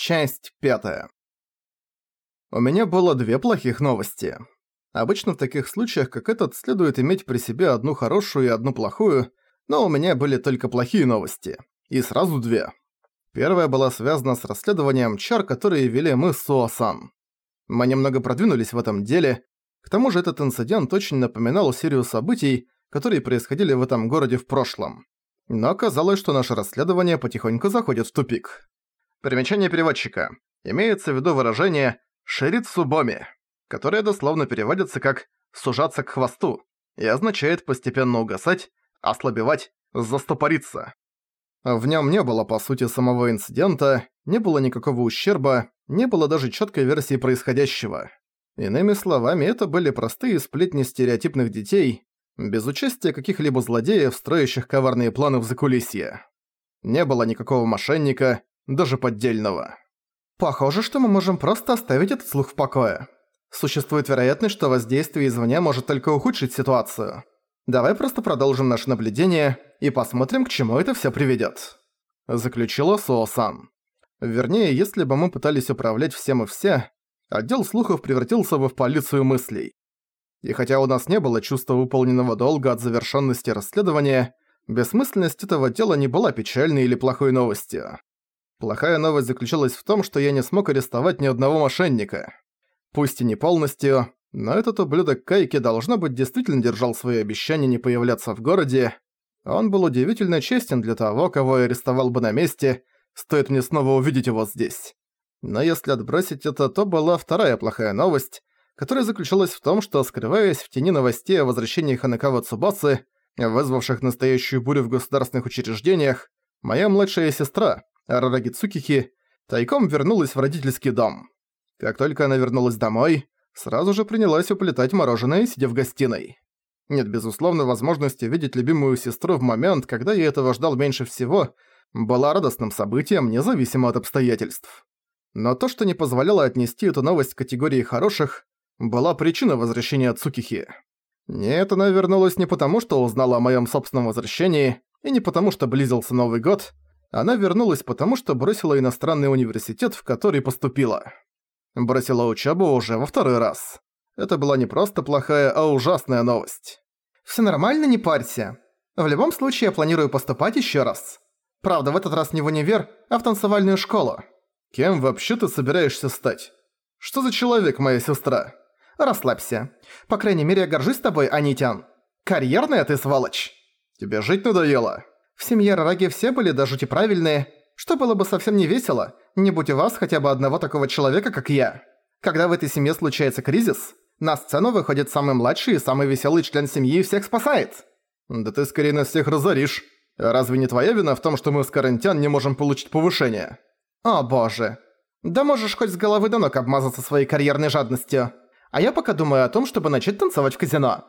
Часть пятая. У меня было две плохих новости. Обычно в таких случаях, как этот, следует иметь при себе одну хорошую и одну плохую, но у меня были только плохие новости. И сразу две. Первая была связана с расследованием чар, которые вели мы с Суасан. Мы немного продвинулись в этом деле, к тому же этот инцидент очень напоминал серию событий, которые происходили в этом городе в прошлом. Но оказалось, что наше расследование потихоньку заходит в тупик. Примечание переводчика. Имеется в виду выражение «ширит субоми», которое дословно переводится как «сужаться к хвосту» и означает постепенно угасать, ослабевать, застопориться. В нем не было по сути самого инцидента, не было никакого ущерба, не было даже четкой версии происходящего. Иными словами, это были простые сплетни стереотипных детей, без участия каких-либо злодеев, строящих коварные планы в закулисье. Не было никакого мошенника, даже поддельного. Похоже, что мы можем просто оставить этот слух в покое. Существует вероятность, что воздействие извне может только ухудшить ситуацию. Давай просто продолжим наше наблюдение и посмотрим, к чему это всё приведёт. Заключила Суо-сан. Вернее, если бы мы пытались управлять всем и вся, отдел слухов превратился бы в полицию мыслей. И хотя у нас не было чувства выполненного долга от завершенности расследования, бессмысленность этого дела не была печальной или плохой новостью. Плохая новость заключалась в том, что я не смог арестовать ни одного мошенника. Пусть и не полностью, но этот ублюдок Кайки должно быть действительно держал свои обещания не появляться в городе. Он был удивительно честен для того, кого я арестовал бы на месте, стоит мне снова увидеть его здесь. Но если отбросить это, то была вторая плохая новость, которая заключалась в том, что, скрываясь в тени новостей о возвращении Ханекава Цубасы, вызвавших настоящую бурю в государственных учреждениях, моя младшая сестра, Арараги Цукихи, тайком вернулась в родительский дом. Как только она вернулась домой, сразу же принялась уплетать мороженое, сидя в гостиной. Нет, безусловно, возможности видеть любимую сестру в момент, когда я этого ждал меньше всего, была радостным событием, независимо от обстоятельств. Но то, что не позволяло отнести эту новость к категории хороших, была причина возвращения Цукихи. Нет, она вернулась не потому, что узнала о моем собственном возвращении, и не потому, что близился Новый год, она вернулась потому, что бросила иностранный университет, в который поступила. Бросила учебу уже во второй раз. Это была не просто плохая, а ужасная новость. «Всё нормально, не парься. В любом случае я планирую поступать ещё раз. Правда, в этот раз не в универ, а в танцевальную школу». «Кем вообще ты собираешься стать? Что за человек, моя сестра?» «Расслабься. По крайней мере, я горжусь тобой, Анитян. Карьерная ты сволочь». «Тебе жить надоело?» В семье Рараги все были до жути правильные, что было бы совсем не весело, не будь у вас хотя бы одного такого человека, как я. Когда в этой семье случается кризис, на сцену выходит самый младший и самый веселый член семьи и всех спасает. Да ты скорее нас всех разоришь. Разве не твоя вина в том, что мы с Карантян не можем получить повышение? О боже. Да можешь хоть с головы до ног обмазаться своей карьерной жадностью. А я пока думаю о том, чтобы начать танцевать в казино.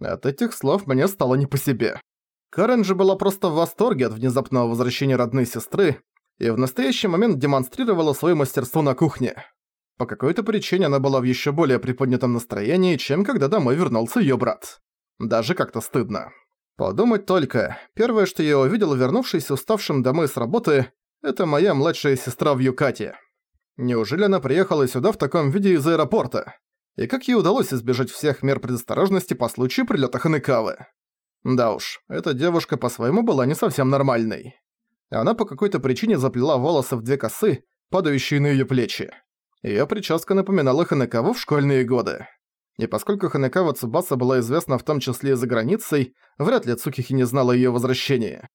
От этих слов мне стало не по себе. Карен же была просто в восторге от внезапного возвращения родной сестры и в настоящий момент демонстрировала своё мастерство на кухне. По какой-то причине она была в ещё более приподнятом настроении, чем когда домой вернулся её брат. Даже как-то стыдно. Подумать только, первое, что я увидел, вернувшись уставшим домой с работы, это моя младшая сестра в Юкате. Неужели она приехала сюда в таком виде из аэропорта? И как ей удалось избежать всех мер предосторожности по случаю прилёта Ханекавы? Да уж, эта девушка по-своему была не совсем нормальной. Она по какой-то причине заплела волосы в две косы, падающие на её плечи. Её прическа напоминала Ханекаву в школьные годы. И поскольку Ханекава Цубаса была известна в том числе и за границей, вряд ли Цукихи не знала её возвращения.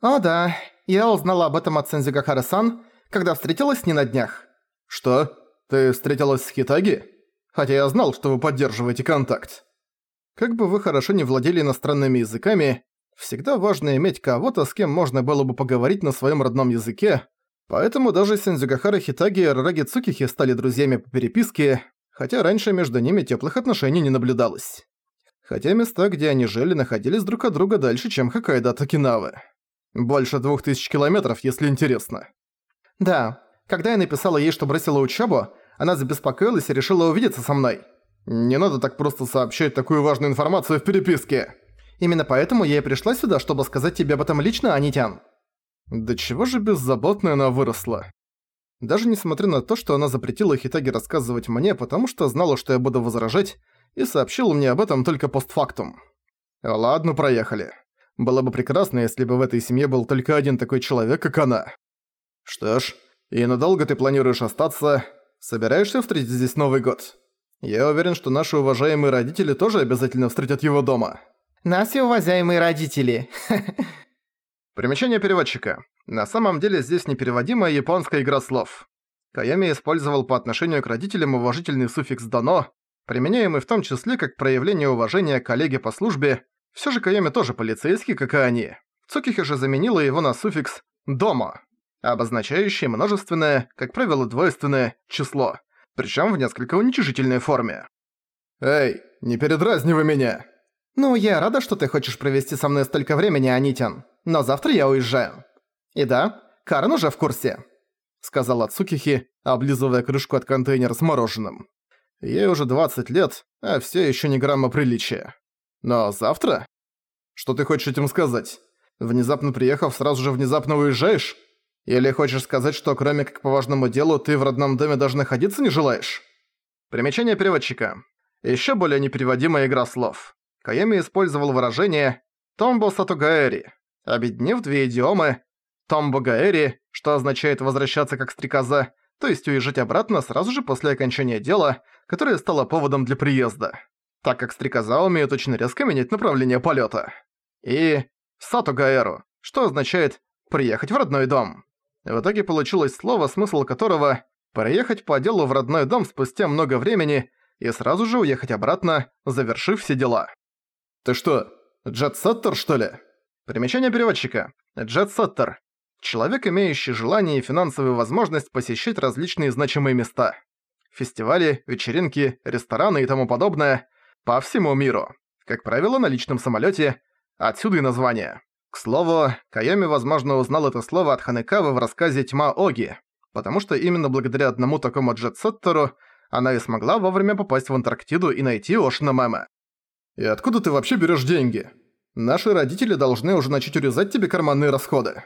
«О да, я узнала об этом от Сензюгахара-сан, когда встретилась с ней на днях». «Что? Ты встретилась с Хитаги? Хотя я знал, что вы поддерживаете контакт». Как бы вы хорошо не владели иностранными языками, всегда важно иметь кого-то, с кем можно было бы поговорить на своем родном языке, поэтому даже Сензюгахара Хитаги и Рараги Цукихи стали друзьями по переписке, хотя раньше между ними теплых отношений не наблюдалось. Хотя места, где они жили, находились друг от друга дальше, чем Хоккайдо от Окинавы. Больше двух тысяч километров, если интересно. Да, когда я написала ей, что бросила учебу, она забеспокоилась и решила увидеться со мной. Не надо так просто сообщать такую важную информацию в переписке. Именно поэтому я и пришла сюда, чтобы сказать тебе об этом лично, Анитян. Да чего же беззаботная она выросла. Даже несмотря на то, что она запретила Хитаги рассказывать мне, потому что знала, что я буду возражать, и сообщила мне об этом только постфактум. Ладно, проехали. Было бы прекрасно, если бы в этой семье был только один такой человек, как она. Что ж, и надолго ты планируешь остаться? Собираешься встретить здесь Новый год? Я уверен, что наши уважаемые родители тоже обязательно встретят его дома. Наши уважаемые родители. Примечание переводчика. На самом деле здесь непереводимая японская игра слов. Каями использовал по отношению к родителям уважительный суффикс «дано», применяемый в том числе как проявление уважения коллеге по службе, все же Кайоми тоже полицейский, как и они. Цукихи же заменила его на суффикс «дома», обозначающий множественное, как правило двойственное, число, причем в несколько уничижительной форме. «Эй, не передразнивай меня!» «Ну, я рада, что ты хочешь провести со мной столько времени, Анитян, но завтра я уезжаю». «И да, Карен уже в курсе», — сказала Цукихи, облизывая крышку от контейнера с мороженым. Ей уже 20 лет, а все еще ни грамма приличия. Но завтра? Что ты хочешь этим сказать? Внезапно приехав, сразу же внезапно уезжаешь? Или хочешь сказать, что кроме как по важному делу ты в родном доме даже находиться не желаешь? Примечание переводчика. Еще более непереводимая игра слов. Каями использовал выражение «томбо сатугаэри», объединив две идиомы «томбо гаэри», что означает «возвращаться как стрекоза», то есть уезжать обратно сразу же после окончания дела, которое стало поводом для приезда так как стрекоза умеет очень резко менять направление полета. И Сатугаэру, что означает «приехать в родной дом». В итоге получилось слово, смысл которого «приехать по делу в родной дом спустя много времени и сразу же уехать обратно, завершив все дела». «Ты что, Джет-Сеттер, что ли?» Примечание переводчика. Джет-Сеттер. Человек, имеющий желание и финансовую возможность посещать различные значимые места. Фестивали, вечеринки, рестораны и тому подобное – по всему миру. Как правило, на личном самолете. Отсюда и название. К слову, Кайоми, возможно, узнал это слово от Ханекавы в рассказе «Тьма Оги», потому что именно благодаря одному такому джетсеттеру она и смогла вовремя попасть в Антарктиду и найти Ошина Мэма. «И откуда ты вообще берешь деньги? Наши родители должны уже начать урезать тебе карманные расходы».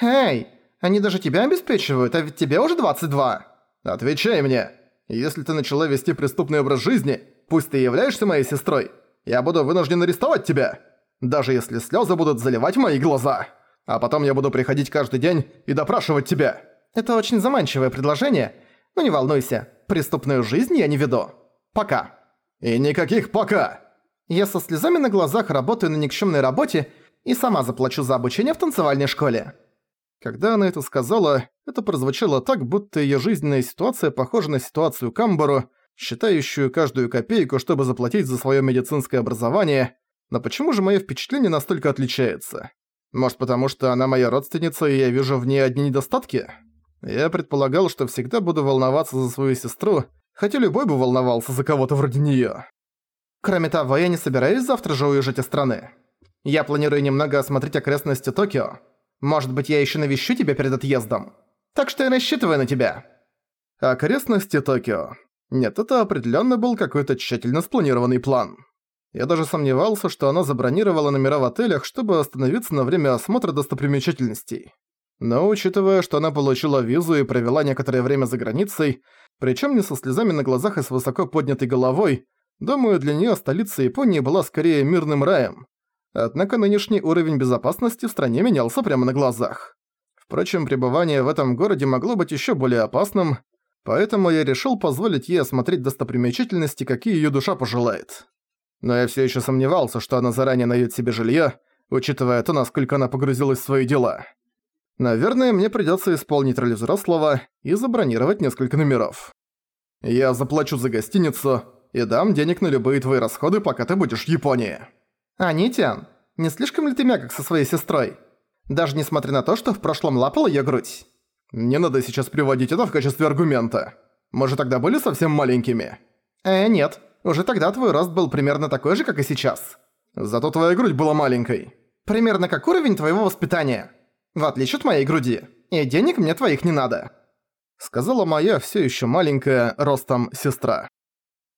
«Эй, они даже тебя обеспечивают, а ведь тебе уже 22». «Отвечай мне. Если ты начала вести преступный образ жизни, Пусть ты являешься моей сестрой, я буду вынужден арестовать тебя, даже если слезы будут заливать мои глаза. А потом я буду приходить каждый день и допрашивать тебя». Это очень заманчивое предложение, но не волнуйся, преступную жизнь я не веду. Пока. И никаких пока. Я со слезами на глазах работаю на никчемной работе и сама заплачу за обучение в танцевальной школе. Когда она это сказала, это прозвучало так, будто её жизненная ситуация похожа на ситуацию Камбару, считающую каждую копейку, чтобы заплатить за своё медицинское образование, но почему же моё впечатление настолько отличается? Может потому, что она моя родственница и я вижу в ней одни недостатки? Я предполагал, что всегда буду волноваться за свою сестру, хотя любой бы волновался за кого-то вроде неё. Кроме того, я не собираюсь завтра же уезжать из страны. Я планирую немного осмотреть окрестности Токио. Может быть, я ещё навещу тебя перед отъездом. Так что я рассчитываю на тебя. Окрестности Токио. Нет, это определенно был какой-то тщательно спланированный план. Я даже сомневался, что она забронировала номера в отелях, чтобы остановиться на время осмотра достопримечательностей. Но учитывая, что она получила визу и провела некоторое время за границей, причем не со слезами на глазах и с высоко поднятой головой, думаю, для нее столица Японии была скорее мирным раем. Однако нынешний уровень безопасности в стране менялся прямо на глазах. Впрочем, пребывание в этом городе могло быть еще более опасным, Поэтому я решил позволить ей осмотреть достопримечательности, какие её душа пожелает. Но я всё ещё сомневался, что она заранее найдёт себе жилье, учитывая то, насколько она погрузилась в свои дела. Наверное, мне придётся исполнить роль взрослого и забронировать несколько номеров. Я заплачу за гостиницу и дам денег на любые твои расходы, пока ты будешь в Японии. Анитян, не слишком ли ты мягок со своей сестрой? Даже несмотря на то, что в прошлом лапал её грудь. Не надо сейчас приводить это в качестве аргумента. Мы же тогда были совсем маленькими. Э, нет. Уже тогда твой рост был примерно такой же, как и сейчас. Зато твоя грудь была маленькой. Примерно как уровень твоего воспитания. В отличие от моей груди. И денег мне твоих не надо. Сказала моя все еще маленькая, ростом сестра.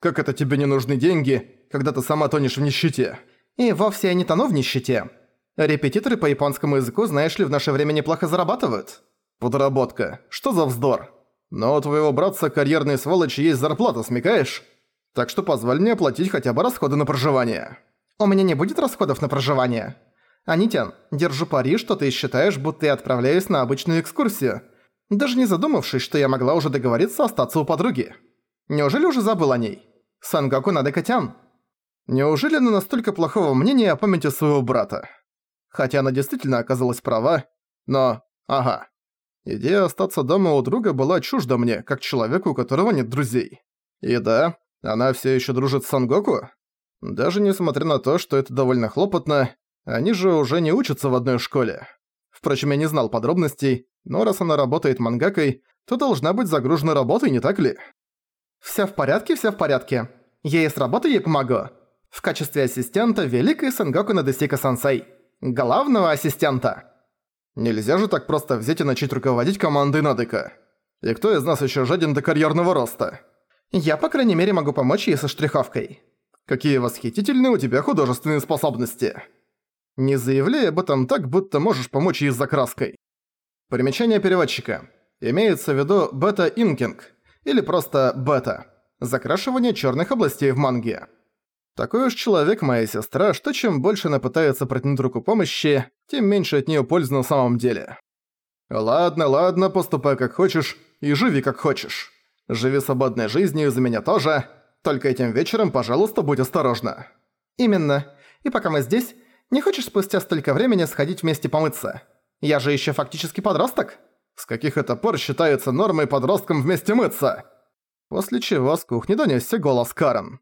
Как это тебе не нужны деньги, когда ты сама тонешь в нищете? И вовсе я не тону в нищете. Репетиторы по японскому языку, знаешь ли, в наше время неплохо зарабатывают. Подработка. Что за вздор? Но у твоего братца карьерной сволочи есть зарплата, смекаешь? Так что позволь мне оплатить хотя бы расходы на проживание». «У меня не будет расходов на проживание?» «Анитян, держу пари, что ты считаешь, будто я отправляюсь на обычную экскурсию, даже не задумавшись, что я могла уже договориться остаться у подруги. Неужели уже забыл о ней? Сангоку Надекатян?» Неужели она настолько плохого мнения о памяти своего брата? Хотя она действительно оказалась права, но... Ага. Идея остаться дома у друга была чужда мне, как человеку, у которого нет друзей. И да, она все еще дружит с Сангоку? Даже несмотря на то, что это довольно хлопотно, они же уже не учатся в одной школе. Впрочем, я не знал подробностей, но раз она работает мангакой, то должна быть загружена работой, не так ли? «Всё в порядке, всё в порядке. Я и с работы ей помогу. В качестве ассистента Великой Сенгоку Надесика-сансей. Главного ассистента». Нельзя же так просто взять и начать руководить командой Надека. И кто из нас ещё жаден до карьерного роста? Я, по крайней мере, могу помочь ей со штриховкой. Какие восхитительные у тебя художественные способности. Не заявляй об этом так, будто можешь помочь ей с закраской. Примечание переводчика. Имеется в виду бета-инкинг, или просто бета. Закрашивание черных областей в манге. Такой уж человек моя сестра, что чем больше она пытается протянуть руку помощи, тем меньше от нее пользы на самом деле. Ладно, ладно, поступай как хочешь и живи как хочешь. Живи свободной жизнью за меня тоже, только этим вечером, пожалуйста, будь осторожна. Именно. И пока мы здесь, не хочешь спустя столько времени сходить вместе помыться? Я же еще фактически подросток. С каких это пор считается нормой подросткам вместе мыться? После чего с кухни донесся голос Карен.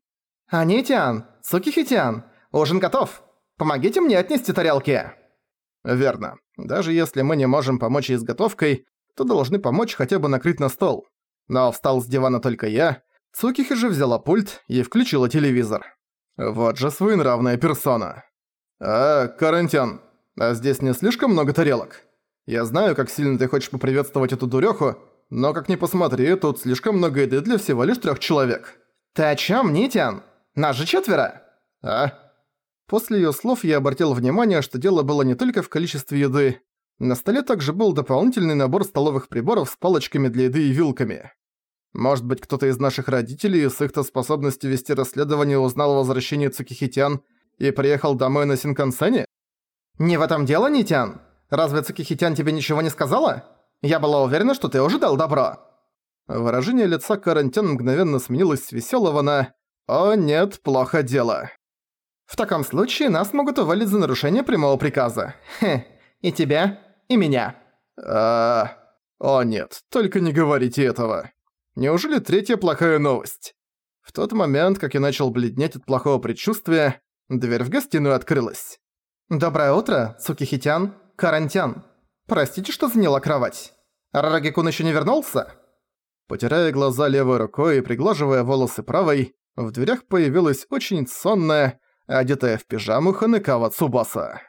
«Анитян! Цукихитян! Ужин готов! Помогите мне отнести тарелки!» Верно. Даже если мы не можем помочь ей с готовкой, то должны помочь хотя бы накрыть на стол. Но встал с дивана только я, Цукихи же взяла пульт и включила телевизор. Вот же своенравная персона. «А, Карантян, а здесь не слишком много тарелок? Я знаю, как сильно ты хочешь поприветствовать эту дуреху, но как ни посмотри, тут слишком много еды для всего лишь трех человек». «Ты о чем, Нитян? Нас же четверо!» «А?» После ее слов я обратил внимание, что дело было не только в количестве еды. На столе также был дополнительный набор столовых приборов с палочками для еды и вилками. Может быть, кто-то из наших родителей с их-то способностью вести расследование узнал о возвращении Цукихитян и приехал домой на Синкансене? Не в этом дело, Нитян? Разве Цукихитян тебе ничего не сказала? Я была уверена, что ты уже дал добро. Выражение лица Карантян мгновенно сменилось с весёлого на «О нет, плохо дело». В таком случае нас могут уволить за нарушение прямого приказа. Хе, и тебя, и меня. А, О нет, только не говорите этого. Неужели третья плохая новость? В тот момент, как я начал бледнеть от плохого предчувствия, Дверь в гостиную открылась. «Доброе утро, Цукихитян, Карантян. Простите, что заняла кровать. Рарагикун ещё не вернулся?» Потирая глаза левой рукой и приглаживая волосы правой, в дверях появилась очень сонная, одетая в пижаму Ханекава Цубаса.